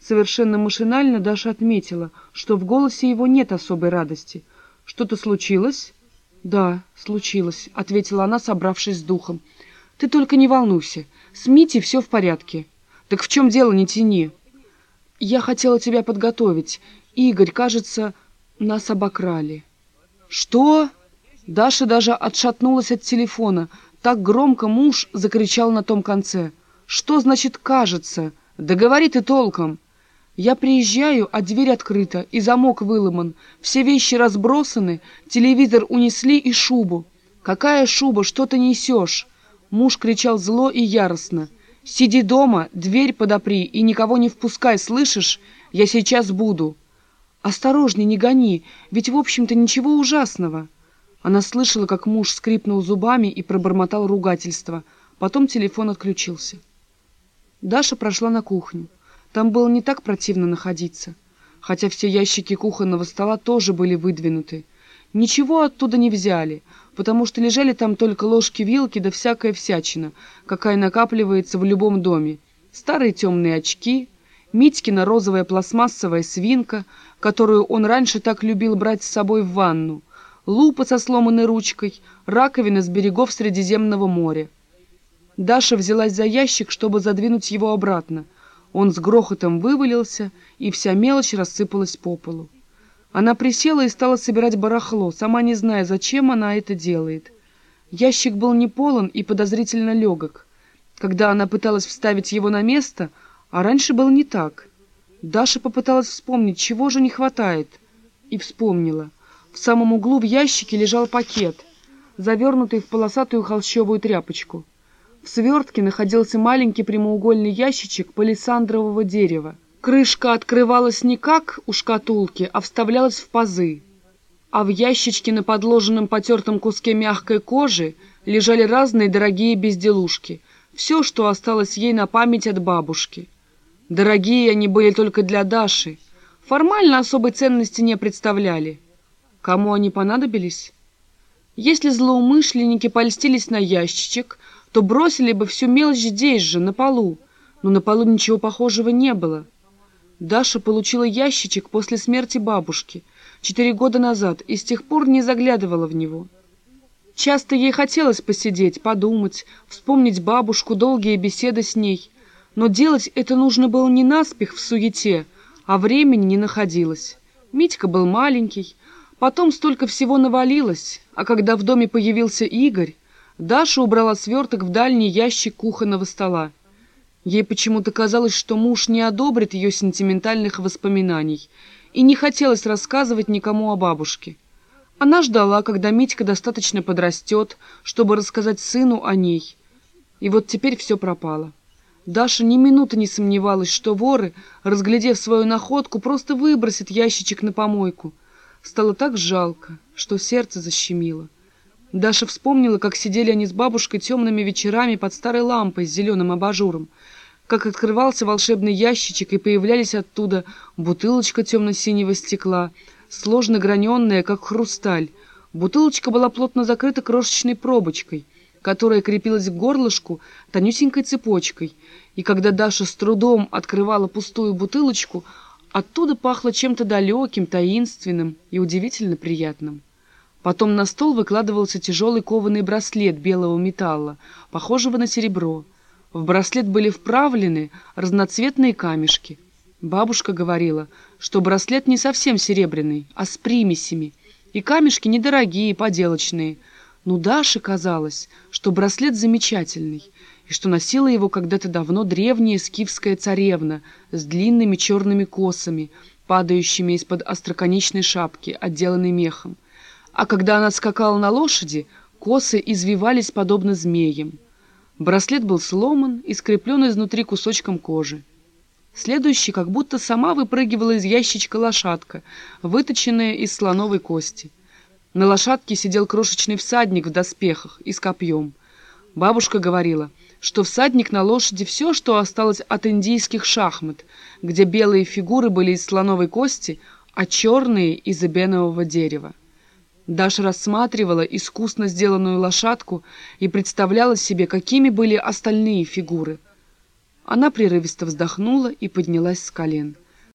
Совершенно машинально Даша отметила, что в голосе его нет особой радости. «Что-то случилось?» «Да, случилось», — ответила она, собравшись с духом. «Ты только не волнуйся. С Митей все в порядке». «Так в чем дело, не тяни?» «Я хотела тебя подготовить. Игорь, кажется, нас обокрали». «Что?» Даша даже отшатнулась от телефона. Так громко муж закричал на том конце. «Что значит «кажется»? Да говори ты толком!» Я приезжаю, а дверь открыта, и замок выломан. Все вещи разбросаны, телевизор унесли и шубу. «Какая шуба? Что ты несешь?» Муж кричал зло и яростно. «Сиди дома, дверь подопри и никого не впускай, слышишь? Я сейчас буду». «Осторожней, не гони, ведь, в общем-то, ничего ужасного». Она слышала, как муж скрипнул зубами и пробормотал ругательство. Потом телефон отключился. Даша прошла на кухню. Там было не так противно находиться, хотя все ящики кухонного стола тоже были выдвинуты. Ничего оттуда не взяли, потому что лежали там только ложки-вилки да всякая всячина, какая накапливается в любом доме. Старые темные очки, Митькина розовая пластмассовая свинка, которую он раньше так любил брать с собой в ванну, лупа со сломанной ручкой, раковина с берегов Средиземного моря. Даша взялась за ящик, чтобы задвинуть его обратно — он с грохотом вывалился, и вся мелочь рассыпалась по полу. Она присела и стала собирать барахло, сама не зная, зачем она это делает. Ящик был не полон и подозрительно легок. Когда она пыталась вставить его на место, а раньше было не так. Даша попыталась вспомнить, чего же не хватает, и вспомнила. В самом углу в ящике лежал пакет, завернутый в полосатую холщовую тряпочку. В свертке находился маленький прямоугольный ящичек палисандрового дерева. Крышка открывалась не как у шкатулки, а вставлялась в пазы. А в ящичке на подложенном потертом куске мягкой кожи лежали разные дорогие безделушки. Все, что осталось ей на память от бабушки. Дорогие они были только для Даши. Формально особой ценности не представляли. Кому они понадобились? Если злоумышленники польстились на ящичек, то бросили бы всю мелочь здесь же, на полу. Но на полу ничего похожего не было. Даша получила ящичек после смерти бабушки четыре года назад и с тех пор не заглядывала в него. Часто ей хотелось посидеть, подумать, вспомнить бабушку, долгие беседы с ней. Но делать это нужно было не наспех в суете, а времени не находилось. Митька был маленький, потом столько всего навалилось, а когда в доме появился Игорь, Даша убрала сверток в дальний ящик кухонного стола. Ей почему-то казалось, что муж не одобрит ее сентиментальных воспоминаний, и не хотелось рассказывать никому о бабушке. Она ждала, когда Митька достаточно подрастет, чтобы рассказать сыну о ней. И вот теперь все пропало. Даша ни минуты не сомневалась, что воры, разглядев свою находку, просто выбросят ящичек на помойку. Стало так жалко, что сердце защемило. Даша вспомнила, как сидели они с бабушкой темными вечерами под старой лампой с зеленым абажуром, как открывался волшебный ящичек, и появлялись оттуда бутылочка темно-синего стекла, сложно граненная, как хрусталь. Бутылочка была плотно закрыта крошечной пробочкой, которая крепилась к горлышку тонюсенькой цепочкой, и когда Даша с трудом открывала пустую бутылочку, оттуда пахло чем-то далеким, таинственным и удивительно приятным. Потом на стол выкладывался тяжелый кованый браслет белого металла, похожего на серебро. В браслет были вправлены разноцветные камешки. Бабушка говорила, что браслет не совсем серебряный, а с примесями, и камешки недорогие, поделочные. Но Даше казалось, что браслет замечательный, и что носила его когда-то давно древняя скифская царевна с длинными черными косами, падающими из-под остроконечной шапки, отделанной мехом а когда она скакала на лошади, косы извивались подобно змеям. Браслет был сломан и скреплен изнутри кусочком кожи. Следующий как будто сама выпрыгивала из ящичка лошадка, выточенная из слоновой кости. На лошадке сидел крошечный всадник в доспехах и с копьем. Бабушка говорила, что всадник на лошади все, что осталось от индийских шахмат, где белые фигуры были из слоновой кости, а черные — из эбенового дерева. Даша рассматривала искусно сделанную лошадку и представляла себе, какими были остальные фигуры. Она прерывисто вздохнула и поднялась с колен.